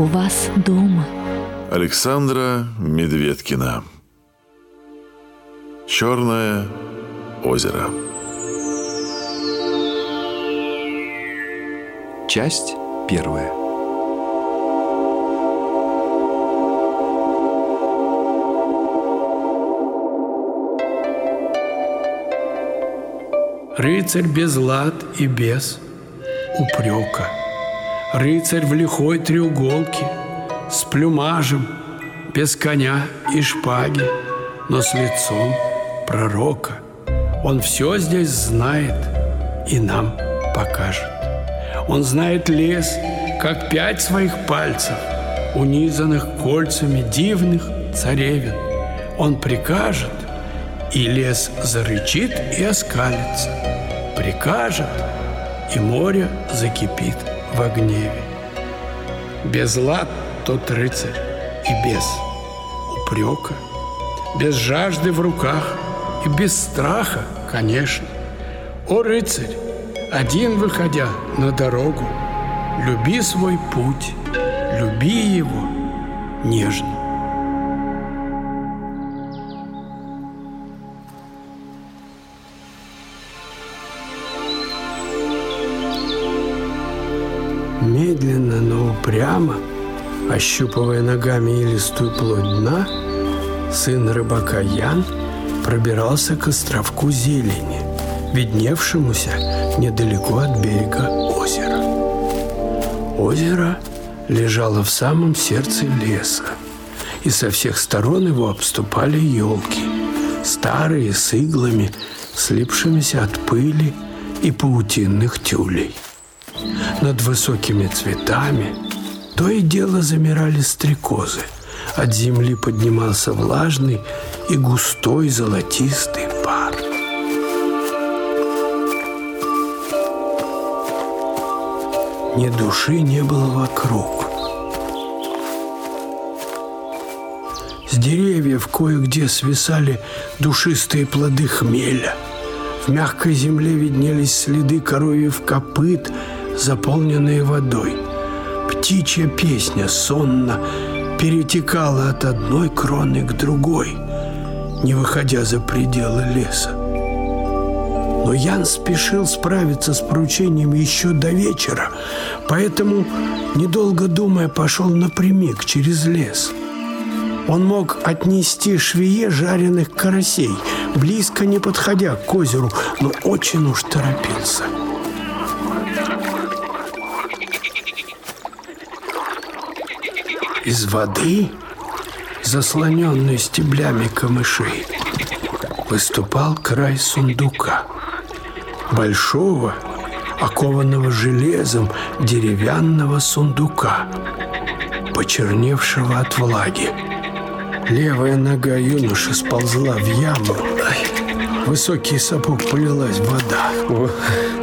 у вас дома. Александра Медведкина. Черное озеро. Часть первая. Рыцарь без лад и без упрека. Рыцарь в лихой треуголке, с плюмажем, без коня и шпаги, но с лицом пророка. Он все здесь знает и нам покажет. Он знает лес, как пять своих пальцев, унизанных кольцами дивных царевин. Он прикажет, и лес зарычит и оскалится. Прикажет, и море закипит в гневе. Без лад тот рыцарь и без упрека, без жажды в руках и без страха, конечно. О, рыцарь, один выходя на дорогу, люби свой путь, люби его нежно. Медленно, но упрямо, ощупывая ногами илистую плоть дна, сын рыбака Ян пробирался к островку зелени, видневшемуся недалеко от берега озера. Озеро лежало в самом сердце леса, и со всех сторон его обступали елки, старые с иглами, слипшимися от пыли и паутинных тюлей. Над высокими цветами то и дело замирали стрекозы. От земли поднимался влажный и густой золотистый пар. Ни души не было вокруг. С деревьев кое-где свисали душистые плоды хмеля. В мягкой земле виднелись следы коровьев копыт, заполненные водой. Птичья песня сонно перетекала от одной кроны к другой, не выходя за пределы леса. Но Ян спешил справиться с поручением еще до вечера, поэтому, недолго думая, пошел напрямик через лес. Он мог отнести швее жареных карасей, близко не подходя к озеру, но очень уж торопился. Из воды, заслоненной стеблями камышей, выступал край сундука. Большого, окованного железом деревянного сундука, почерневшего от влаги. Левая нога юноши сползла в яму. Высокий сапог полилась вода.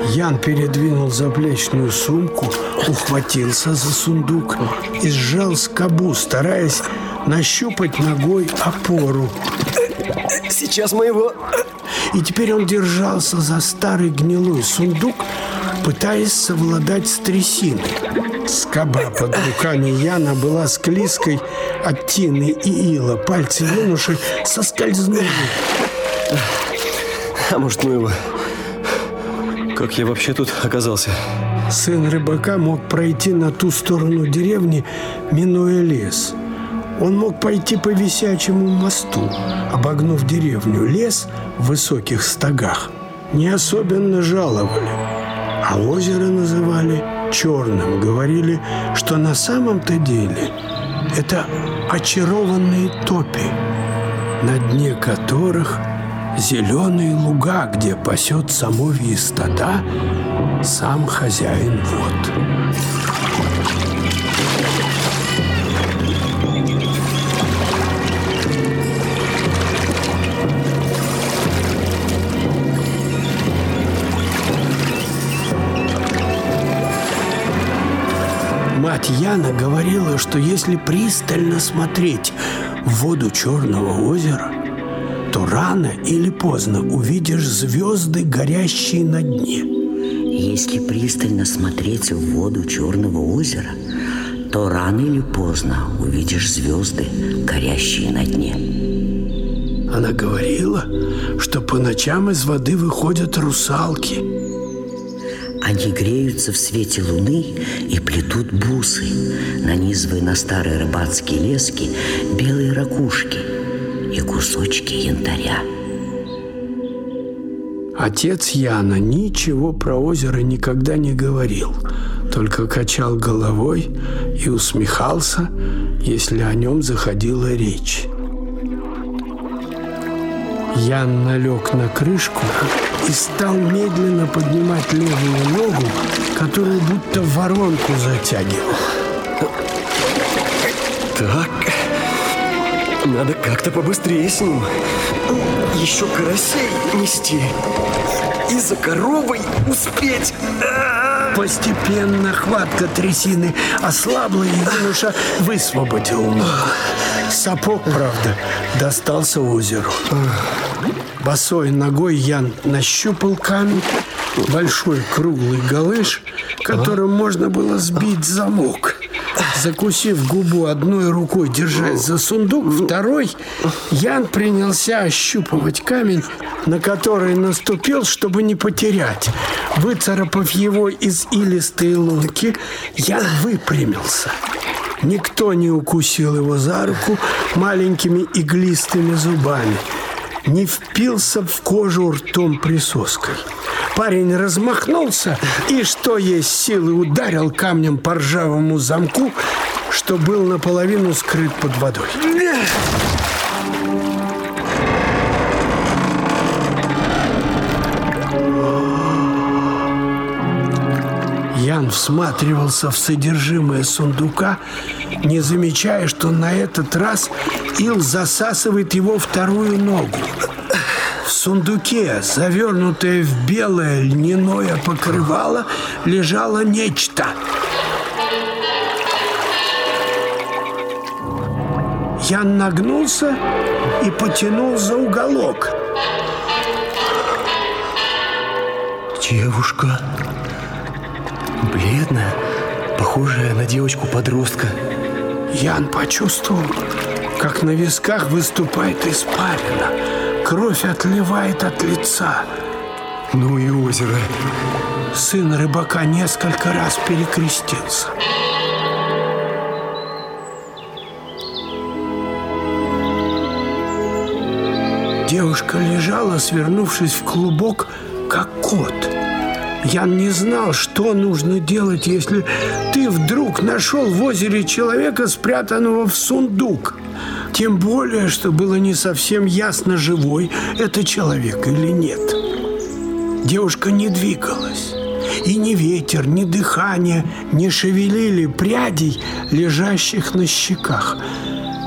Ян передвинул заплечную сумку, ухватился за сундук и сжал скобу, стараясь нащупать ногой опору. Сейчас мы его... И теперь он держался за старый гнилой сундук, пытаясь совладать с трясиной. Скоба под руками Яна была склизкой от тины и ила. Пальцы юноши соскользнули. А может, ну его... Как я вообще тут оказался? Сын рыбака мог пройти на ту сторону деревни, минуя лес. Он мог пойти по висячему мосту, обогнув деревню. Лес в высоких стогах не особенно жаловали, а озеро называли черным. Говорили, что на самом-то деле это очарованные топи, на дне которых зеленые луга, где пасет самовьи стада сам хозяин вод. Мать Яна говорила, что если пристально смотреть в воду Черного озера, то рано или поздно увидишь звезды, горящие на дне. Если пристально смотреть в воду Черного озера, то рано или поздно увидишь звезды, горящие на дне. Она говорила, что по ночам из воды выходят русалки. Они греются в свете луны и плетут бусы, нанизывая на старые рыбацкие лески белые ракушки и кусочки янтаря. Отец Яна ничего про озеро никогда не говорил, только качал головой и усмехался, если о нем заходила речь. Ян налег на крышку и стал медленно поднимать левую ногу, которую будто в воронку затягивал. Так, надо как-то побыстрее с ним. Еще карасей нести. И за коровой успеть. Постепенно хватка трясины ослабла, и юноша высвободил ногу. Сапог, правда, достался озеру. Босой ногой Ян нащупал камень, большой круглый галыш, которым можно было сбить замок. Закусив губу одной рукой, держась за сундук, второй, Ян принялся ощупывать камень, на который наступил, чтобы не потерять. Выцарапав его из илистой лунки, Ян выпрямился. Никто не укусил его за руку маленькими иглистыми зубами, не впился в кожу ртом присоской. Парень размахнулся и, что есть силы, ударил камнем по ржавому замку, что был наполовину скрыт под водой. Ян всматривался в содержимое сундука, не замечая, что на этот раз Ил засасывает его вторую ногу. В сундуке, завернутое в белое льняное покрывало, лежало нечто. Ян нагнулся и потянул за уголок. Девушка. Бледная, похожая на девочку-подростка. Ян почувствовал, как на висках выступает испарина. Кровь отливает от лица. Ну и озеро. Сын рыбака несколько раз перекрестился. Девушка лежала, свернувшись в клубок, как кот. Ян не знал, что нужно делать, если вдруг нашел в озере человека, спрятанного в сундук. Тем более, что было не совсем ясно, живой это человек или нет. Девушка не двигалась. И ни ветер, ни дыхание не шевелили прядей, лежащих на щеках.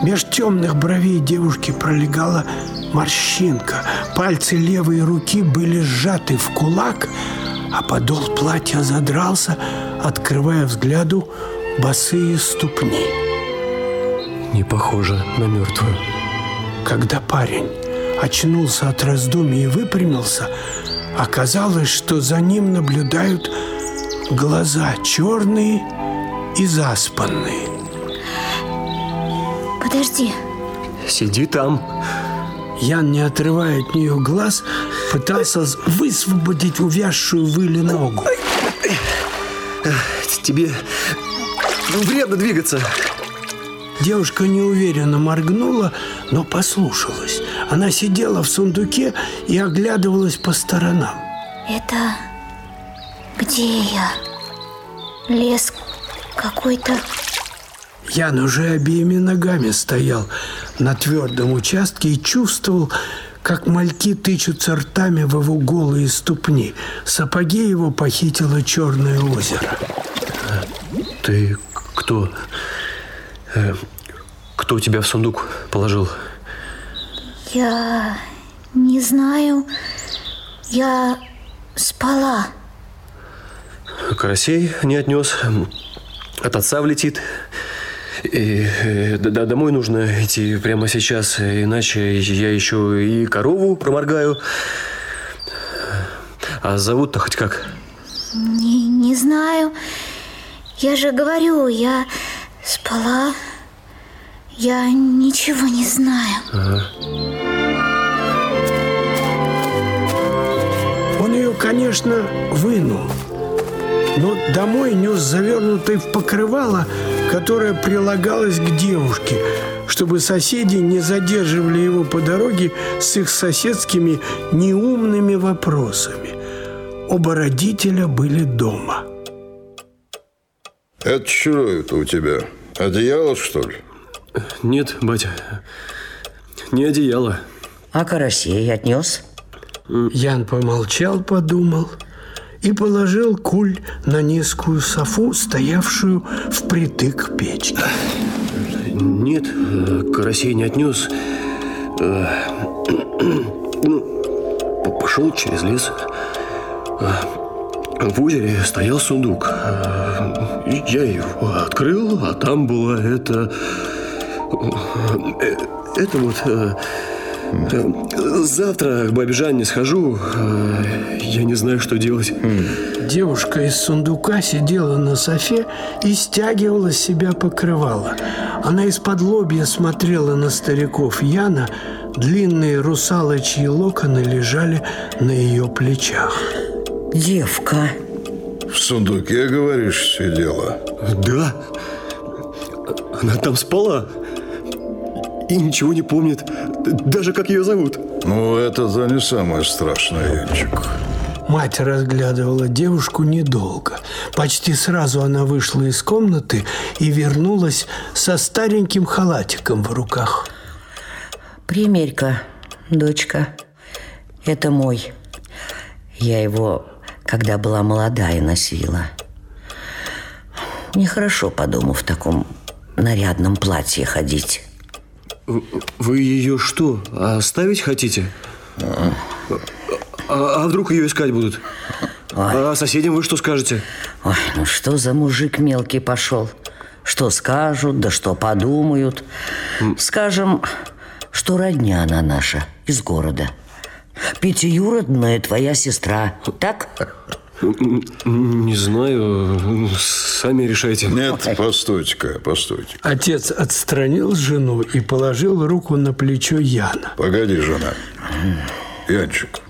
Меж темных бровей девушки пролегала морщинка. Пальцы левой руки были сжаты в кулак, а подол платья задрался, открывая взгляду босые ступни. Не похоже на мертвую. Когда парень очнулся от раздумий и выпрямился, оказалось, что за ним наблюдают глаза черные и заспанные. Подожди. Сиди там. Ян, не отрывая от нее глаз, пытался высвободить увязшую выли ногу. Тебе вредно двигаться. Девушка неуверенно моргнула, но послушалась. Она сидела в сундуке и оглядывалась по сторонам. Это... Где я? Лес какой-то... Ян уже обеими ногами стоял на твердом участке и чувствовал, как мальки тычутся ртами в его голые ступни. Сапоги его похитило черное озеро. Ты кто? Э, кто тебя в сундук положил? Я... не знаю. Я спала. Карасей не отнес. От отца влетит. И, э, да, домой нужно идти прямо сейчас, иначе я еще и корову проморгаю. А зовут-то хоть как? Не, не знаю. Я же говорю, я Спала. Я ничего не знаю. Он ее, конечно, вынул, но домой нес завернутый в покрывало, которое прилагалось к девушке, чтобы соседи не задерживали его по дороге с их соседскими неумными вопросами. Оба родителя были дома. Это что это у тебя? Одеяло, что ли? Нет, батя, не одеяло. А карасей отнес? Ян помолчал, подумал и положил куль на низкую софу, стоявшую впритык к печке. Нет, э, карасей не отнес. Э, Ну, пошел через лес. Э, В озере стоял сундук. Э, Я его открыл, а там была это... э, Это вот... Завтра к бабе Жанне схожу. Э, Я не знаю, что делать. Девушка из сундука сидела на софе и стягивала с себя покрывало. Она из-под лобья смотрела на стариков Яна, длинные русалочьи локоны лежали на ее плечах. Девка. В сундуке, говоришь, сидела? Да. Она там спала. И ничего не помнит. Даже как ее зовут. Ну, это-то не самое страшное, Янчик. Мать разглядывала девушку недолго. Почти сразу она вышла из комнаты и вернулась со стареньким халатиком в руках. Примерь-ка, дочка. Это мой. Я его, когда была молодая, носила. Нехорошо по дому в таком нарядном платье ходить. Вы ее что, оставить хотите? А, а вдруг ее искать будут? А соседям вы что скажете? Ой, ну что за мужик мелкий пошел? Что скажут, да что подумают. Скажем, что родня она наша из города. Пятиюродная твоя сестра, так? Не знаю, сами решайте. Нет, постойте-ка, постойте. Отец отстранил жену и положил руку на плечо Яна. Погоди, жена. Янчик,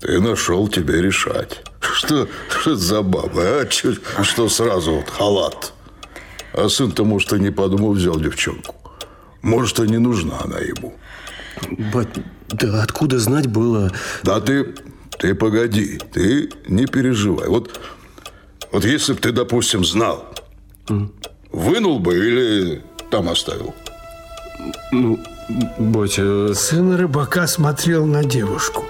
ты нашел тебе решать. Что, что это за баба, а? Чё- Что сразу вот халат? А сын-то, может, и не подумал, взял девчонку. Может, и не нужна она ему. Бать, да откуда знать было? Да ты, ты погоди, ты не переживай. Вот, вот если бы ты, допустим, знал, вынул бы или там оставил? Ну, батя, Сын рыбака смотрел на девушку.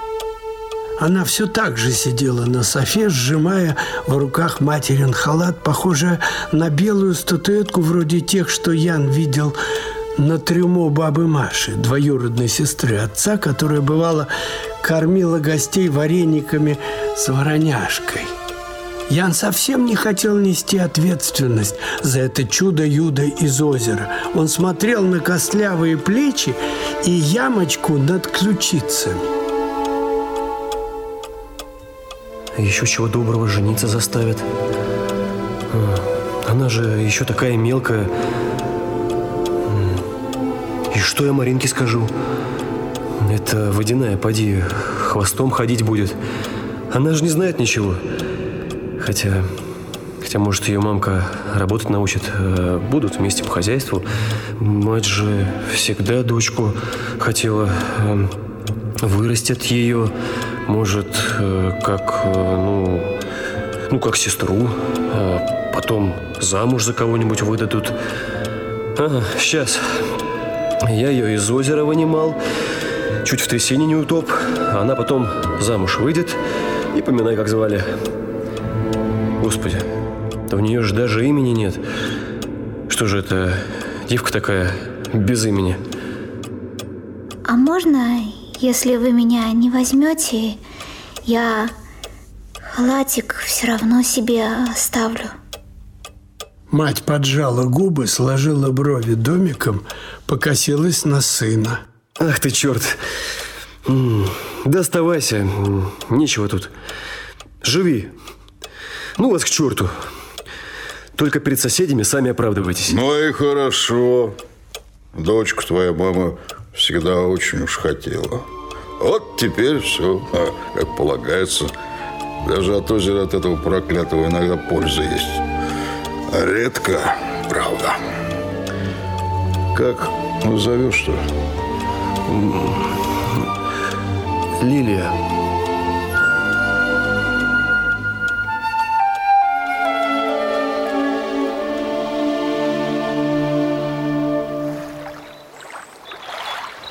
Она все так же сидела на софе, сжимая в руках материн халат, похожая на белую статуэтку вроде тех, что Ян видел на трюмо бабы Маши, двоюродной сестры отца, которая, бывало, кормила гостей варениками с вороняшкой. Ян совсем не хотел нести ответственность за это чудо-юдо из озера. Он смотрел на костлявые плечи и ямочку над ключицами. еще чего доброго жениться заставят. Она же еще такая мелкая. И что я Маринке скажу? Это водяная, поди, хвостом ходить будет. Она же не знает ничего. Хотя, хотя может, ее мамка работать научит. э, Будут вместе по хозяйству. Мать же всегда дочку хотела. эм, Вырастет ее, может, э, как, э, ну, ну, как сестру. а потом замуж за кого-нибудь выдадут. Ага, сейчас. Я ее из озера вынимал, чуть в трясине не утоп, а она потом замуж выйдет, и поминай, как звали. Господи, да у нее же даже имени нет. Что же это, девка такая, без имени? А можно, если вы меня не возьмете, я халатик все равно себе оставлю? Мать поджала губы, сложила брови домиком, покосилась на сына. Ах ты черт. М, Да оставайся, м, нечего тут. Живи. Ну вас к черту. Только перед соседями сами оправдывайтесь. Ну и хорошо. Дочку твоя мама всегда очень уж хотела. Вот теперь все, а, как полагается. Даже от озера от этого проклятого иногда польза есть. Редко, правда. Как назовешь-то? Лилия.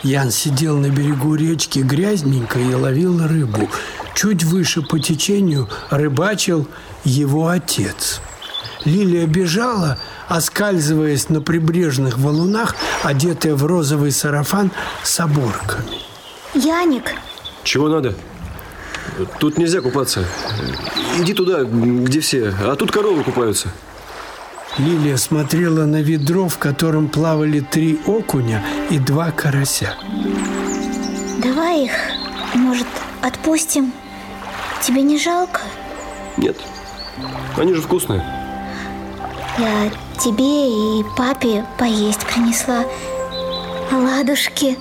Ян сидел на берегу речки грязненько и ловил рыбу. Чуть выше по течению рыбачил его отец. Лилия бежала, оскальзываясь на прибрежных валунах, одетая в розовый сарафан с оборками. Яник, Чего надо? Тут нельзя купаться. Иди туда, где все. А тут коровы купаются. Лилия смотрела на ведро, в котором плавали три окуня и два карася. давай их, может, отпустим? Тебе не жалко? Нет. Они же вкусные. Я тебе и папе поесть принесла. Ладушки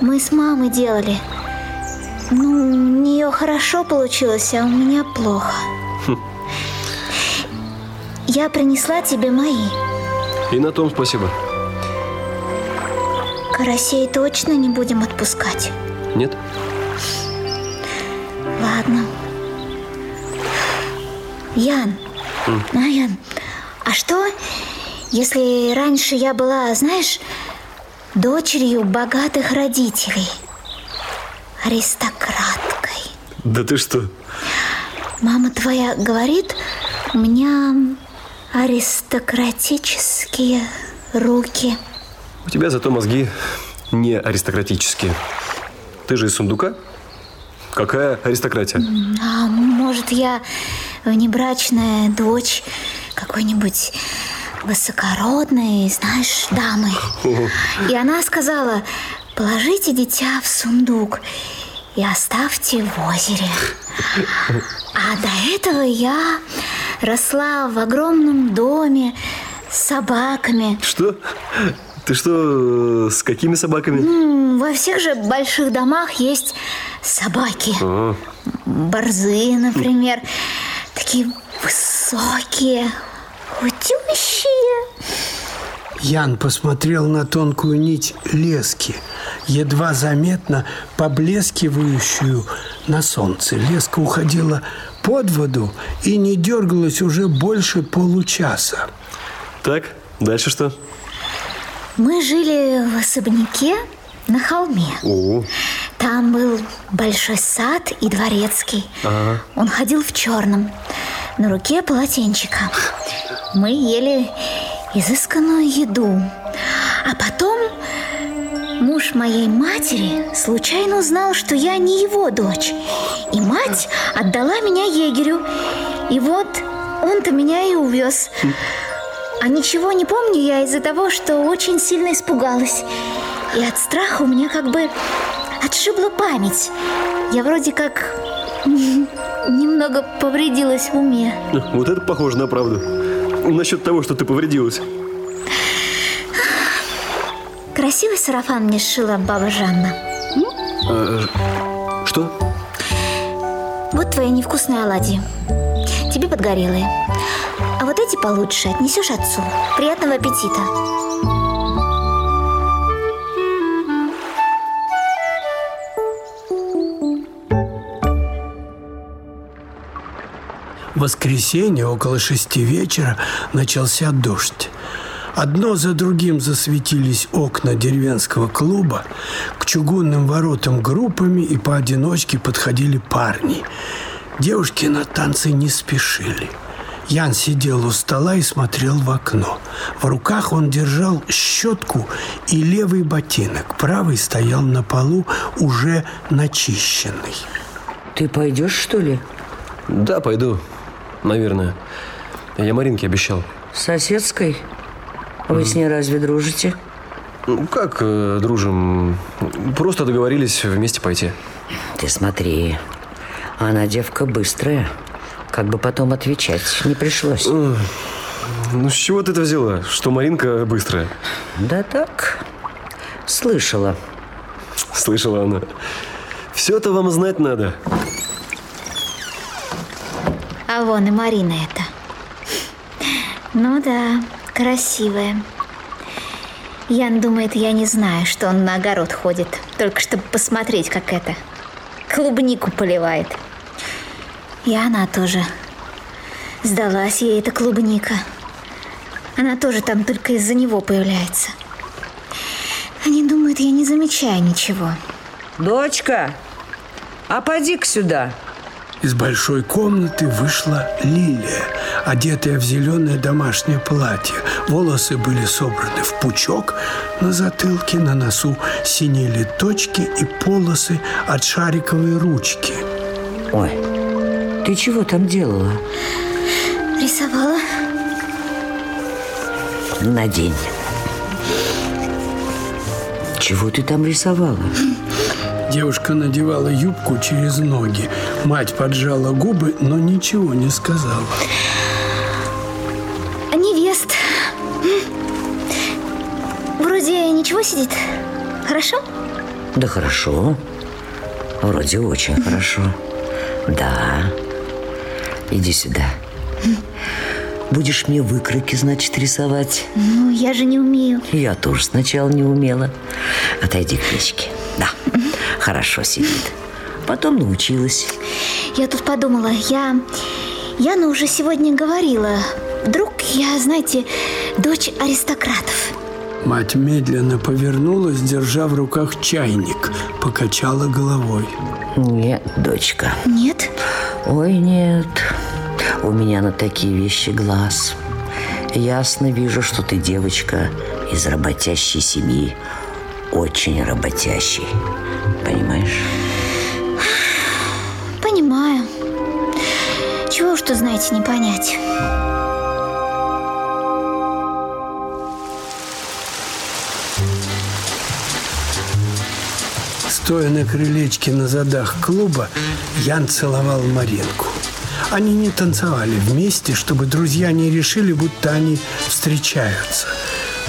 мы с мамой делали. Ну, у нее хорошо получилось, а у меня плохо. Я принесла тебе мои. И на том спасибо. Карасей точно не будем отпускать. Нет? Ладно. Ян, а, Ян, а что, если раньше я была, знаешь, дочерью богатых родителей, аристократкой? Да ты что? Мама твоя говорит, у меня аристократические руки. У тебя зато мозги не аристократические. Ты же из сундука? Какая аристократия? А может, я внебрачная дочь какой-нибудь высокородной, знаешь, дамы. И она сказала, положите дитя в сундук и оставьте в озере. А до этого я росла в огромном доме с собаками. Что? Ты что, с какими собаками? Во всех же больших домах есть собаки. А, Борзые, например. Такие высокие, худющие. Ян посмотрел на тонкую нить лески, едва заметно поблескивающую на солнце. Леска уходила под воду и не дергалась уже больше получаса. Так, дальше что? Мы жили в особняке на холме. О, Там был большой сад и дворецкий. Он ходил в черном, на руке полотенчика. Мы ели изысканную еду. А потом муж моей матери случайно узнал, что я не его дочь. И мать отдала меня егерю. И вот он-то меня и увез. А ничего не помню я из-за того, что очень сильно испугалась. И от страха у меня как бы отшибла память. Я вроде как немного повредилась в уме. вот это похоже на правду. Насчет того, что ты повредилась. Красивый сарафан мне сшила баба Жанна. Что? Вот твои невкусные оладьи. Тебе подгорелые. А вот эти получше отнесешь отцу. Приятного аппетита. В воскресенье около шести вечера начался дождь. Одно за другим засветились окна деревенского клуба. К чугунным воротам группами и поодиночке подходили парни. Девушки на танцы не спешили. Ян сидел у стола и смотрел в окно. В руках он держал щетку и левый ботинок. Правый стоял на полу, уже начищенный. Ты пойдешь, что ли? Да, пойду. Наверное. Я Маринке обещал. Соседской? Вы с ней разве дружите? Ну, Как э, дружим? Просто договорились вместе пойти. Ты смотри, она девка быстрая. Как бы потом отвечать не пришлось. Ну, с чего ты это взяла, что Маринка быстрая? Да так, слышала. Слышала она. Все это вам знать надо. А вон и Марина это. Ну да, красивая. Ян думает, я не знаю, что он на огород ходит, только чтобы посмотреть, как это. Клубнику поливает. И она тоже. Сдалась ей эта клубника. Она тоже там только из-за него появляется. Они думают, я не замечаю ничего. Дочка, а поди-ка сюда. Из большой комнаты вышла Лилия, одетая в зеленое домашнее платье. Волосы были собраны в пучок, на затылке, на носу синели точки и полосы от шариковой ручки. Ой, ты чего там делала? Рисовала? Надень. Чего ты там рисовала? Девушка надевала юбку через ноги. Мать поджала губы, но ничего не сказала. Невест. Вроде ничего сидит. Хорошо? Да хорошо. Вроде очень хорошо. Да. Иди сюда. Будешь мне выкройки, значит, рисовать? Ну, я же не умею. Я тоже сначала не умела. Отойди к печке. Да, хорошо сидит. Потом научилась. Я тут подумала, я... Яна уже сегодня говорила. Вдруг я, знаете, дочь аристократов. Мать медленно повернулась, держа в руках чайник, покачала головой. Нет, дочка. Нет? Ой, нет. У меня на такие вещи глаз. Ясно вижу, что ты девочка из работящей семьи. Очень работящей. Понимаешь? Тут, знаете, не понять. Стоя на крылечке на задах клуба, Ян целовал Маринку. Они не танцевали вместе, чтобы друзья не решили, будто они встречаются.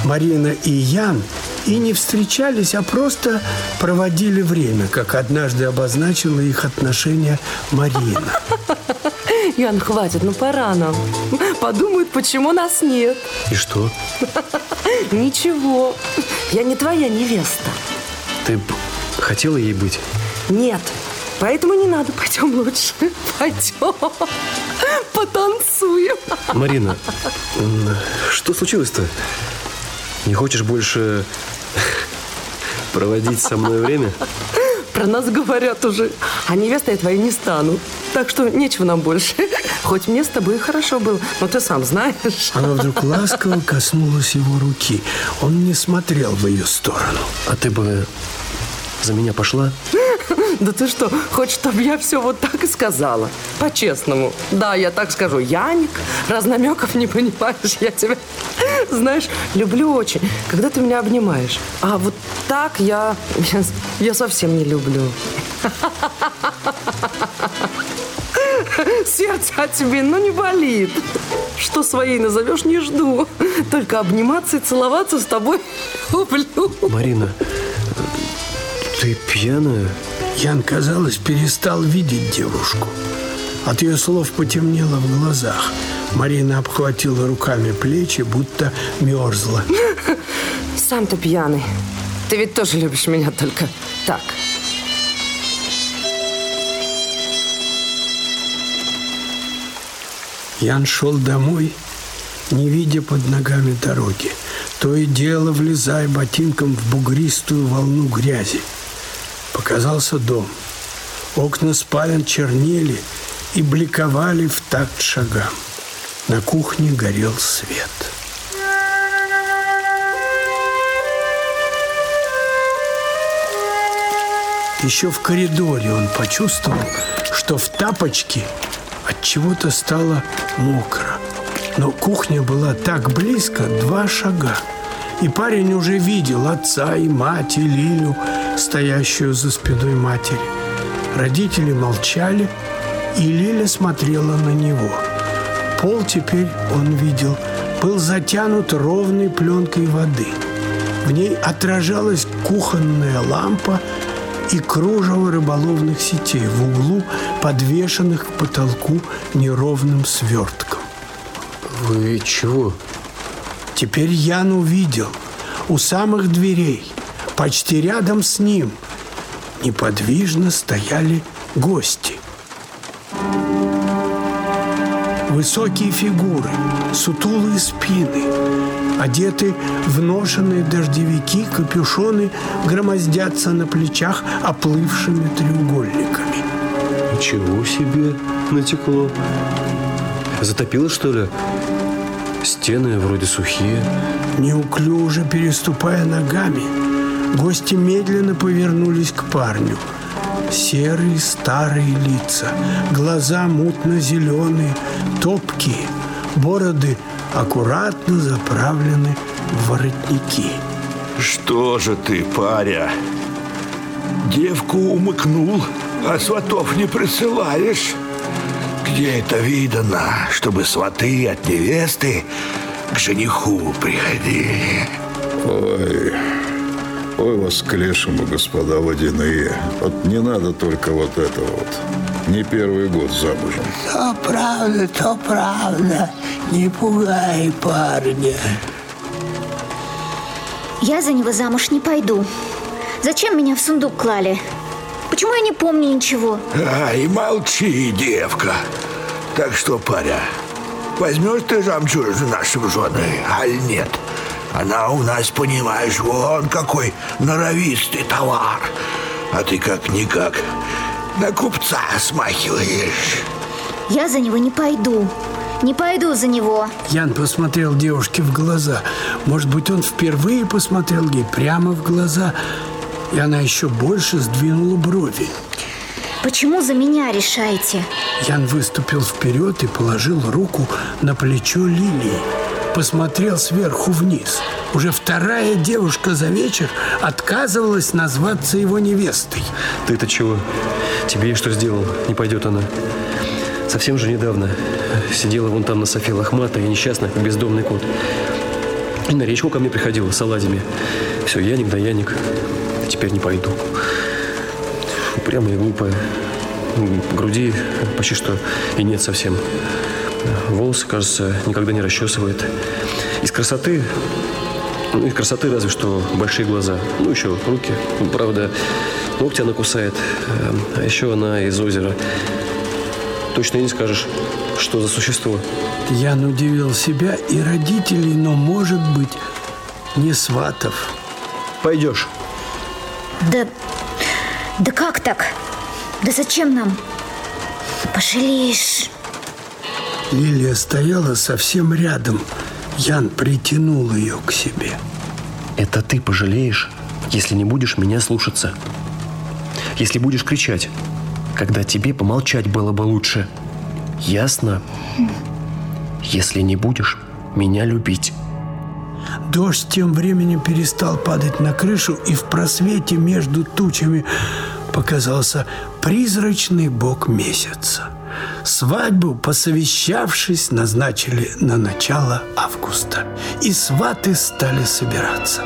Марина и Ян и не встречались, а просто проводили время, как однажды обозначила их отношения Марина. Ян, хватит, ну пора нам. Подумают, почему нас нет. И что? Ничего, я не твоя невеста. Ты хотела ей быть? Нет, поэтому не надо. Пойдем лучше. Пойдем. Потанцуем. Марина, что случилось-то? Не хочешь больше проводить со мной время? Про нас говорят уже. А невестой твоей не стану. Так что нечего нам больше. Хоть мне с тобой и хорошо было, но ты сам знаешь. Она вдруг ласково коснулась его руки. Он не смотрел в ее сторону. А ты бы за меня пошла? Да ты что, хочешь, чтобы я все вот так и сказала? По-честному. Да, я так скажу. Яник, раз намеков не понимаешь, я тебя, знаешь, люблю очень, когда ты меня обнимаешь. А вот так я, я, я совсем не люблю. Сердце от тебе, ну, не болит. Что своей назовешь, не жду. Только обниматься и целоваться с тобой люблю. Марина, ты пьяная? Ян, казалось, перестал видеть девушку. От ее слов потемнело в глазах. Марина обхватила руками плечи, будто мерзла. Сам ты пьяный. Ты ведь тоже любишь меня только так. Ян шел домой, не видя под ногами дороги. То и дело влезая ботинком в бугристую волну грязи. Показался дом. Окна спален чернели и бликовали в такт шагам. На кухне горел свет. Еще в коридоре он почувствовал, что в тапочке от чего-то стало мокро. Но кухня была так близко, два шага. И парень уже видел отца и мать, и Лилю, стоящую за спиной матери. Родители молчали, и Лиля смотрела на него. Пол теперь он видел был затянут ровной пленкой воды. В ней отражалась кухонная лампа и кружево рыболовных сетей в углу, подвешенных к потолку неровным свертком. Вы чего? Теперь Ян увидел у самых дверей, почти рядом с ним, неподвижно стояли гости. Высокие фигуры, сутулые спины, одеты в ношенные дождевики, капюшоны громоздятся на плечах оплывшими треугольниками. Ничего себе натекло. Затопило, что ли? Стены вроде сухие. Неуклюже переступая ногами, гости медленно повернулись к парню. Серые старые лица, глаза мутно-зеленые, топкие, бороды аккуратно заправлены в воротники. Что же ты, паря? Девку умыкнул, а сватов не присылаешь? Где это видано, чтобы сваты от невесты к жениху приходили? Ой, ой вас к лешему, господа водяные. Вот не надо только вот этого вот. Не первый год замужем. То правда, то правда. Не пугай парня. Я за него замуж не пойду. Зачем меня в сундук клали? Почему я не помню ничего? Ай, молчи, девка. Так что, паря, возьмешь ты жемчужину нашу в жены, аль нет? Она у нас, понимаешь, вон какой норовистый товар. А ты как-никак на купца смахиваешь. Я за него не пойду. Не пойду за него. Ян посмотрел девушке в глаза. Может быть, он впервые посмотрел ей прямо в глаза, и она еще больше сдвинула брови. Почему за меня решаете? Ян выступил вперед и положил руку на плечо Лилии. Посмотрел сверху вниз. Уже вторая девушка за вечер отказывалась назваться его невестой. Ты-то чего? Тебе что сделал? Не пойдет она. Совсем же недавно сидела вон там на софе лохматая и несчастная, как бездомный кот. И на речку ко мне приходила с оладьями. Все, Яник да Яник. Теперь не пойду. Упрямая и глупая. Груди почти что и нет совсем. Волосы, кажется, никогда не расчесывает. Из красоты ну, из красоты разве что большие глаза. Ну, еще руки. Правда, ногти она кусает. А еще она из озера. Точно не скажешь, что за существо. Ян удивил себя и родителей, но, может быть, не сватов. Пойдешь. Да, да как так? Да зачем нам? Пожалеешь. Лилия стояла совсем рядом. Ян притянул ее к себе. Это ты пожалеешь, если не будешь меня слушаться. Если будешь кричать, когда тебе помолчать было бы лучше. Ясно? Если не будешь меня любить. Дождь тем временем перестал падать на крышу, и в просвете между тучами показался призрачный бок месяца. Свадьбу, посовещавшись, назначили на начало августа. И сваты стали собираться.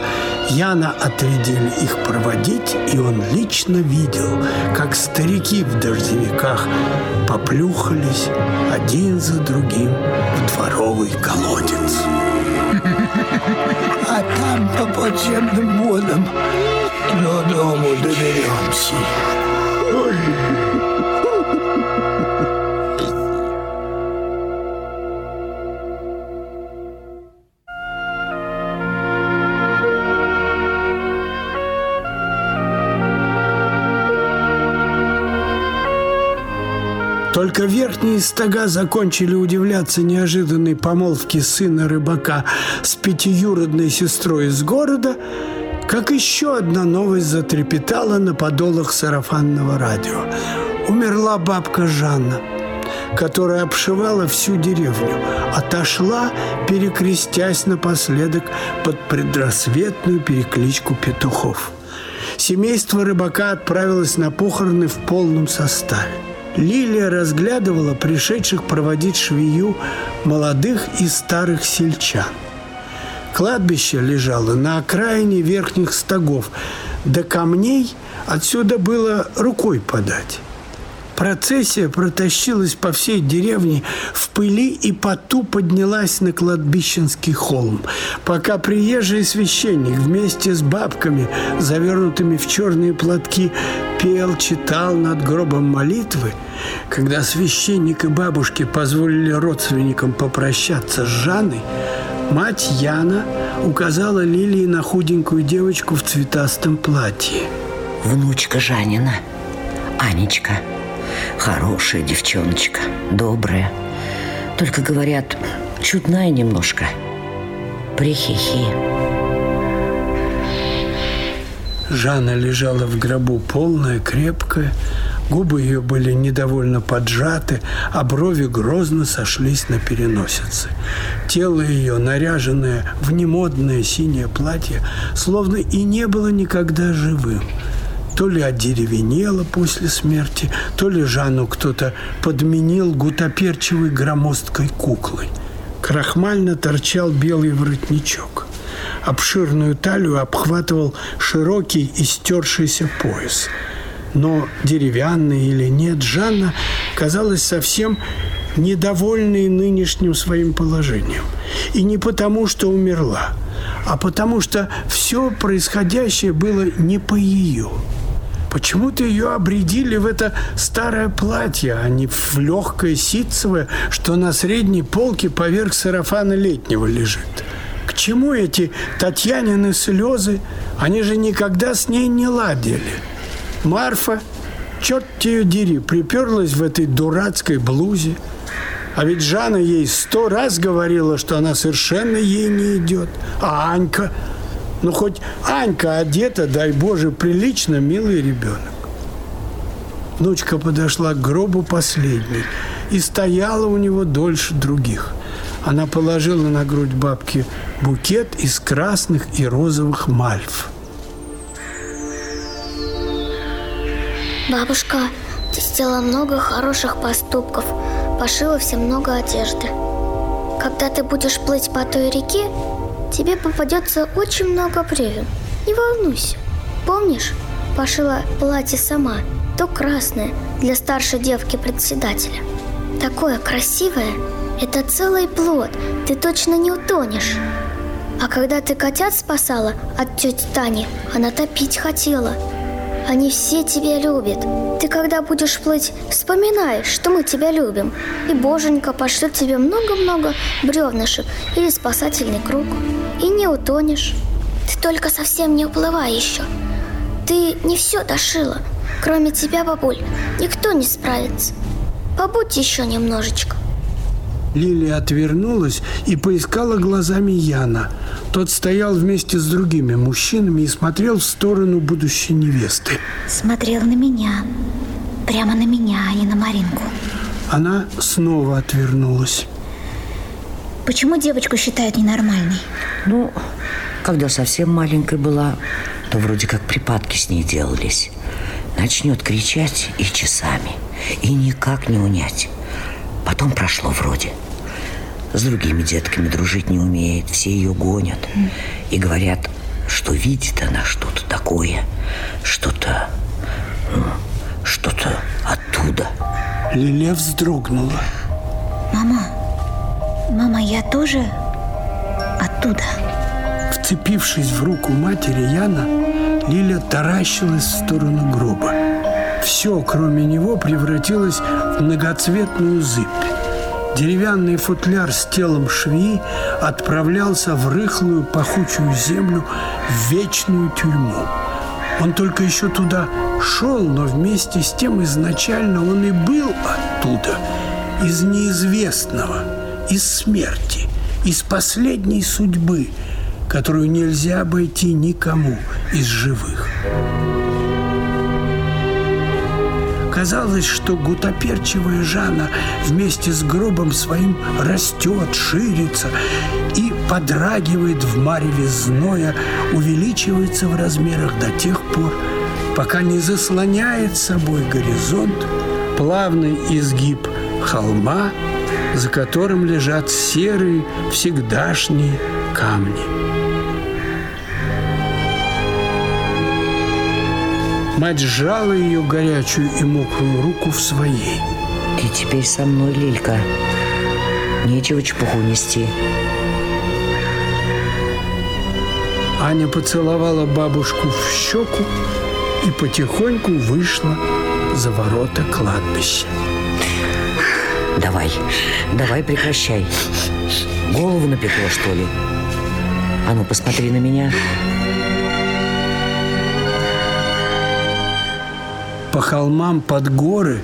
Яна отрядили их проводить, и он лично видел, как старики в дождевиках поплюхались один за другим в дворовый колодец. А там по подземным водам до дому доберемся. Только верхние стога закончили удивляться неожиданной помолвке сына рыбака с пятиюродной сестрой из города, как еще одна новость затрепетала на подолах сарафанного радио. Умерла бабка Жанна, которая обшивала всю деревню, отошла, перекрестясь напоследок под предрассветную перекличку петухов. Семейство рыбака отправилось на похороны в полном составе. Лилия разглядывала пришедших проводить швею молодых и старых сельчан. Кладбище лежало на окраине верхних стогов. До камней отсюда было рукой подать. Процессия протащилась по всей деревне, в пыли и поту поднялась на кладбищенский холм, пока приезжий священник вместе с бабками, завернутыми в черные платки, пел, читал над гробом молитвы, когда священник и бабушки позволили родственникам попрощаться с Жанной, мать Яна указала Лилии на худенькую девочку в цветастом платье. Внучка Жанина, Анечка – Хорошая девчоночка, добрая. Только, говорят, чудная немножко. Прихихи. Жанна лежала в гробу полная, крепкая. Губы ее были недовольно поджаты, а брови грозно сошлись на переносице. Тело ее, наряженное в немодное синее платье, словно и не было никогда живым – то ли одеревенела после смерти, то ли Жанну кто-то подменил гутоперчивой громоздкой куклой. Крахмально торчал белый воротничок. Обширную талию обхватывал широкий и стершийся пояс. Но деревянный или нет, Жанна казалась совсем недовольной нынешним своим положением. И не потому, что умерла, а потому что все происходящее было не по ее. Почему-то ее обредили в это старое платье, а не в легкое ситцевое, что на средней полке поверх сарафана летнего лежит. К чему эти Татьянины слезы? Они же никогда с ней не ладили. Марфа, черт ее дери, приперлась в этой дурацкой блузе. А ведь Жанна ей сто раз говорила, что она совершенно ей не идет. А Анька ну, хоть Анька одета, дай Боже, прилично, милый ребенок. Внучка подошла к гробу последней и стояла у него дольше других. Она положила на грудь бабки букет из красных и розовых мальв. Бабушка, ты сделала много хороших поступков, пошила всем много одежды. Когда ты будешь плыть по той реке, тебе попадется очень много бревен. Не волнуйся. Помнишь, пошила платье сама, то красное, для старшей девки председателя. Такое красивое, это целый плод, ты точно не утонешь. А когда ты котят спасала от тети Тани, она топить хотела. Они все тебя любят. Ты когда будешь плыть, вспоминай, что мы тебя любим. И Боженька пошлет тебе много-много бревнышек или спасательный круг и не утонешь. Ты только совсем не уплывай еще. Ты не все дошила. Кроме тебя, бабуль, никто не справится. Побудь еще немножечко. Лилия отвернулась и поискала глазами Яна. Тот стоял вместе с другими мужчинами и смотрел в сторону будущей невесты. Смотрел на меня. Прямо на меня, а не на Маринку. Она снова отвернулась. Почему девочку считают ненормальной? Ну, когда совсем маленькой была, то вроде как припадки с ней делались. Начнет кричать и часами, и никак не унять. Потом прошло вроде. С другими детками дружить не умеет, все ее гонят. И говорят, что видит она что-то такое, что-то, что-то оттуда. Лилия вздрогнула. Мама, Мама, я тоже оттуда. Вцепившись в руку матери Яна, Лиля таращилась в сторону гроба. Все, кроме него, превратилось в многоцветную зыбь. Деревянный футляр с телом швеи отправлялся в рыхлую пахучую землю, в вечную тюрьму. Он только еще туда шел, но вместе с тем изначально он и был оттуда, из неизвестного – из смерти, из последней судьбы, которую нельзя обойти никому из живых. Казалось, что гутоперчивая Жанна вместе с гробом своим растет, ширится и подрагивает в мареве зноя, увеличивается в размерах до тех пор, пока не заслоняет собой горизонт, плавный изгиб холма, за которым лежат серые всегдашние камни. Мать сжала ее горячую и мокрую руку в своей. Ты теперь со мной, Лилька. Нечего чепуху нести. Аня поцеловала бабушку в щеку и потихоньку вышла за ворота кладбища. Давай, давай прекращай. Голову напекло, что ли? А ну, посмотри на меня. По холмам под горы,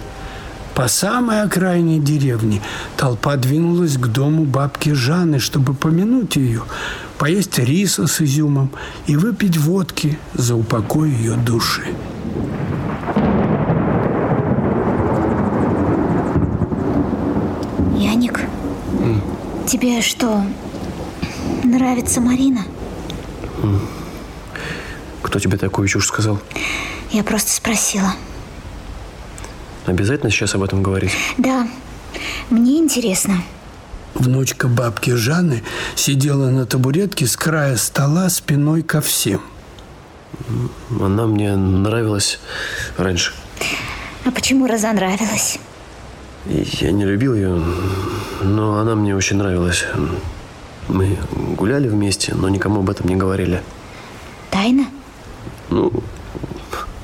по самой окраине деревни, толпа двинулась к дому бабки Жанны, чтобы помянуть ее, поесть риса с изюмом и выпить водки за упокой ее души. Яник, тебе что, нравится Марина? Кто тебе такую чушь сказал? Я просто спросила. Обязательно сейчас об этом говорить? Да, мне интересно. Внучка бабки Жанны сидела на табуретке с края стола спиной ко всем. Она мне нравилась раньше. А почему разонравилась? Я не любил ее, но она мне очень нравилась. Мы гуляли вместе, но никому об этом не говорили. Тайна? Ну,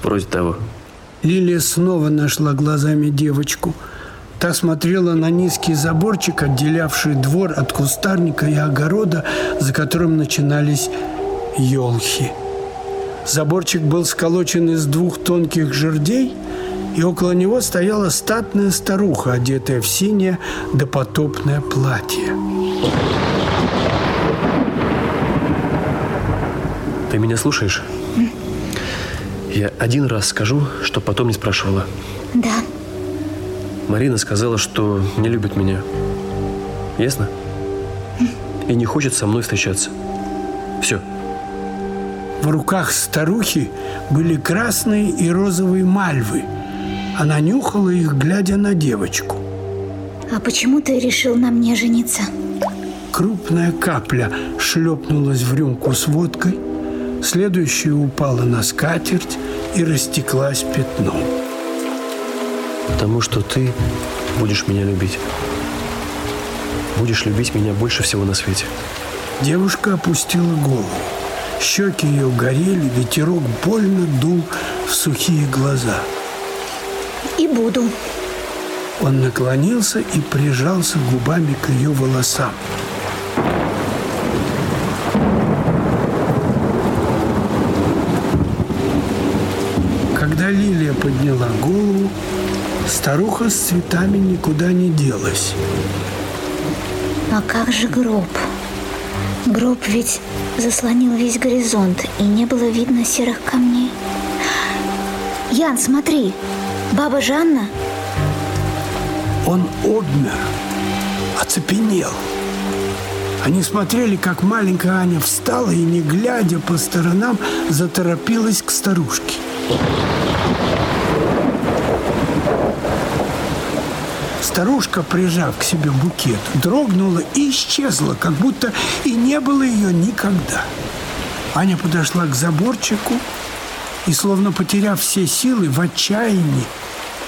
вроде того. Лилия снова нашла глазами девочку. Та смотрела на низкий заборчик, отделявший двор от кустарника и огорода, за которым начинались елхи. Заборчик был сколочен из двух тонких жердей, и около него стояла статная старуха, одетая в синее допотопное платье. Ты меня слушаешь? Я один раз скажу, что потом не спрашивала. Да. Марина сказала, что не любит меня. Ясно? И не хочет со мной встречаться. Все. В руках старухи были красные и розовые мальвы. Она нюхала их, глядя на девочку. А почему ты решил на мне жениться? Крупная капля шлепнулась в рюмку с водкой, следующая упала на скатерть и растеклась пятном. Потому что ты будешь меня любить. Будешь любить меня больше всего на свете. Девушка опустила голову. Щеки ее горели, ветерок больно дул в сухие глаза. И буду. Он наклонился и прижался губами к ее волосам. Лилия подняла голову, старуха с цветами никуда не делась. А как же гроб? Гроб ведь заслонил весь горизонт, и не было видно серых камней. Ян, смотри, баба Жанна. Он обмер, оцепенел. Они смотрели, как маленькая Аня встала и, не глядя по сторонам, заторопилась к старушке. Старушка, прижав к себе букет, дрогнула и исчезла, как будто и не было ее никогда. Аня подошла к заборчику и, словно потеряв все силы, в отчаянии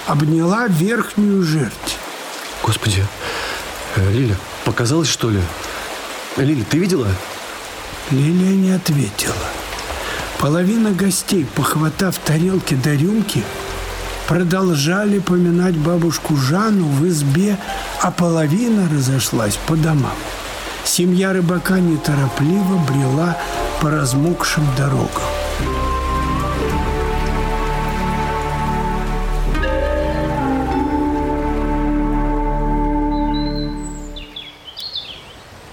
обняла верхнюю жерть. Господи, э, Лиля, показалось, что ли? Лиля, ты видела? Лилия не ответила. Половина гостей, похватав тарелки до рюмки, продолжали поминать бабушку Жанну в избе, а половина разошлась по домам. Семья рыбака неторопливо брела по размокшим дорогам.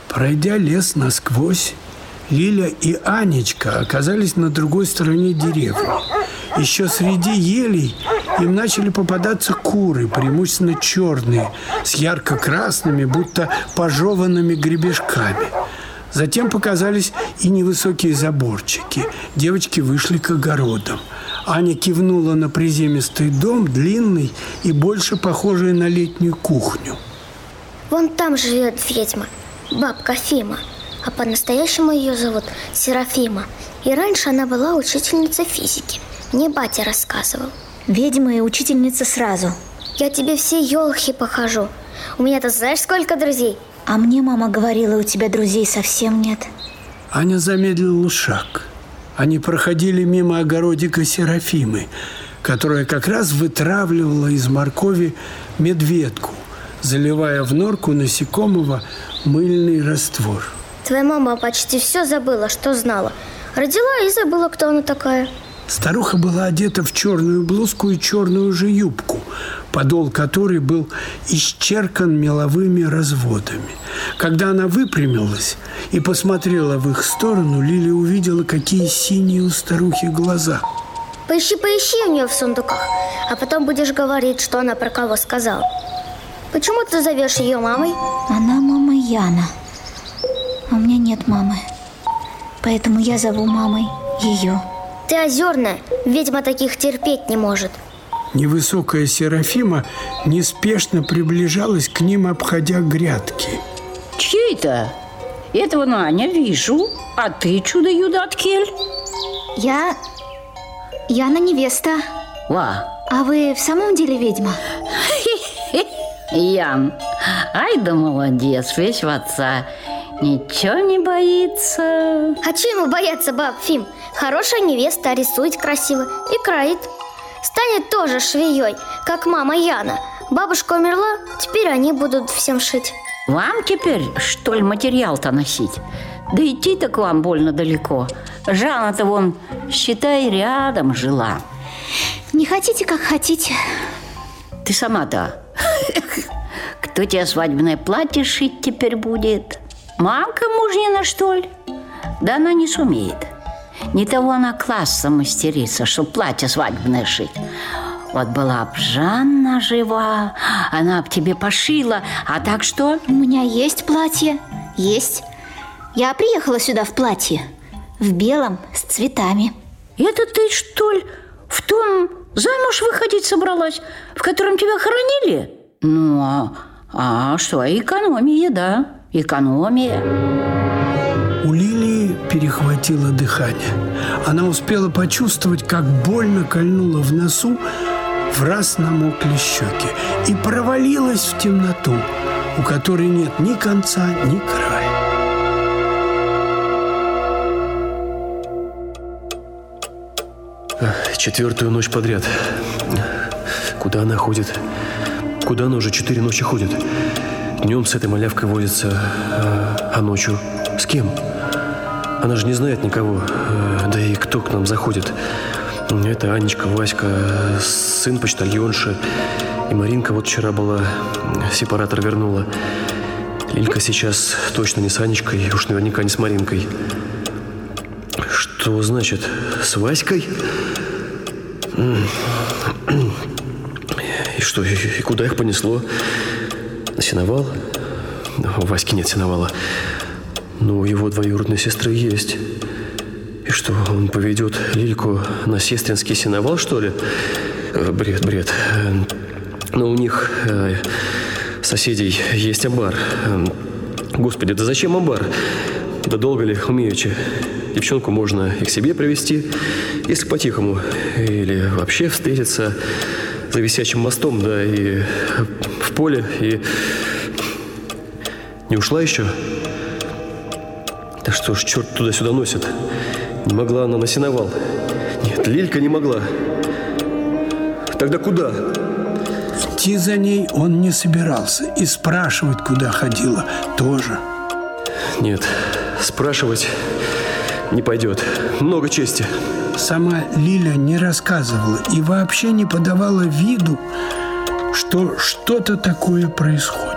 Пройдя лес насквозь, Лиля и Анечка оказались на другой стороне деревни. Еще среди елей им начали попадаться куры, преимущественно черные, с ярко-красными, будто пожеванными гребешками. Затем показались и невысокие заборчики. Девочки вышли к огородам. Аня кивнула на приземистый дом, длинный и больше похожий на летнюю кухню. Вон там живет ведьма, бабка Фима. А по-настоящему ее зовут Серафима. И раньше она была учительницей физики. Мне батя рассказывал. Ведьма и учительница сразу. Я тебе все елки покажу. У меня-то знаешь, сколько друзей? А мне мама говорила, у тебя друзей совсем нет. Аня замедлила шаг. Они проходили мимо огородика Серафимы, которая как раз вытравливала из моркови медведку, заливая в норку насекомого мыльный раствор. Твоя мама почти все забыла, что знала. Родила и забыла, кто она такая. Старуха была одета в черную блузку и черную же юбку, подол которой был исчеркан меловыми разводами. Когда она выпрямилась и посмотрела в их сторону, Лили увидела, какие синие у старухи глаза. Поищи, поищи у нее в сундуках, а потом будешь говорить, что она про кого сказала. Почему ты зовешь ее мамой? Она мама Яна. А у меня нет мамы. Поэтому я зову мамой ее. Ты озерная, ведьма таких терпеть не может. Невысокая Серафима неспешно приближалась к ним, обходя грядки. Чьи это? Этого Наня вижу. А ты чудо-юдо от кель? Я... Яна невеста. Ва. А вы в самом деле ведьма? Ян, ай да молодец, весь в отца. Ничего не боится. А чему бояться, баб Фим? Хорошая невеста рисует красиво и кроит. Станет тоже швеей, как мама Яна. Бабушка умерла, теперь они будут всем шить. Вам теперь, что ли, материал-то носить? Да идти-то к вам больно далеко. Жанна-то вон, считай, рядом жила. Не хотите, как хотите. Ты сама-то. Кто тебе свадебное платье шить теперь будет? Мамка мужнина, что ли? Да она не сумеет. Не того она класса мастерица, чтоб платье свадебное шить. Вот была б Жанна жива, она б тебе пошила, а так что? У меня есть платье, есть. Я приехала сюда в платье, в белом, с цветами. Это ты, что ли, в том замуж выходить собралась, в котором тебя хоронили? Ну, а, а что, экономия, да, экономия. У Лилии перехватило дыхание. Она успела почувствовать, как больно кольнуло в носу, в раз намокли щеки и провалилась в темноту, у которой нет ни конца, ни края. Четвертую ночь подряд. Куда она ходит? Куда она уже четыре ночи ходит? Днем с этой малявкой возится, а, а ночью с кем? Она же не знает никого. Э, да и кто к нам заходит? Это Анечка, Васька, сын почтальонши. И Маринка вот вчера была, сепаратор вернула. Лилька сейчас точно не с Анечкой, уж наверняка не с Маринкой. Что значит, с Васькой? И что, и, и куда их понесло? На сеновал? У Васьки нет сеновала. Но у его двоюродной сестры есть. И что, он поведет Лильку на сестринский сеновал, что ли? Э, бред, бред. Но у них э, соседей есть амбар. Э, господи, да зачем амбар? Да долго ли умеючи? Девчонку можно и к себе привести, если по-тихому. Или вообще встретиться за висячим мостом, да, и в поле, и... Не ушла еще? Да что ж, черт туда-сюда носит. Не могла она на сеновал. Нет, Лилька не могла. Тогда куда? Идти за ней он не собирался. И спрашивать, куда ходила, тоже. Нет, спрашивать не пойдет. Много чести. Сама Лиля не рассказывала и вообще не подавала виду, что что-то такое происходит.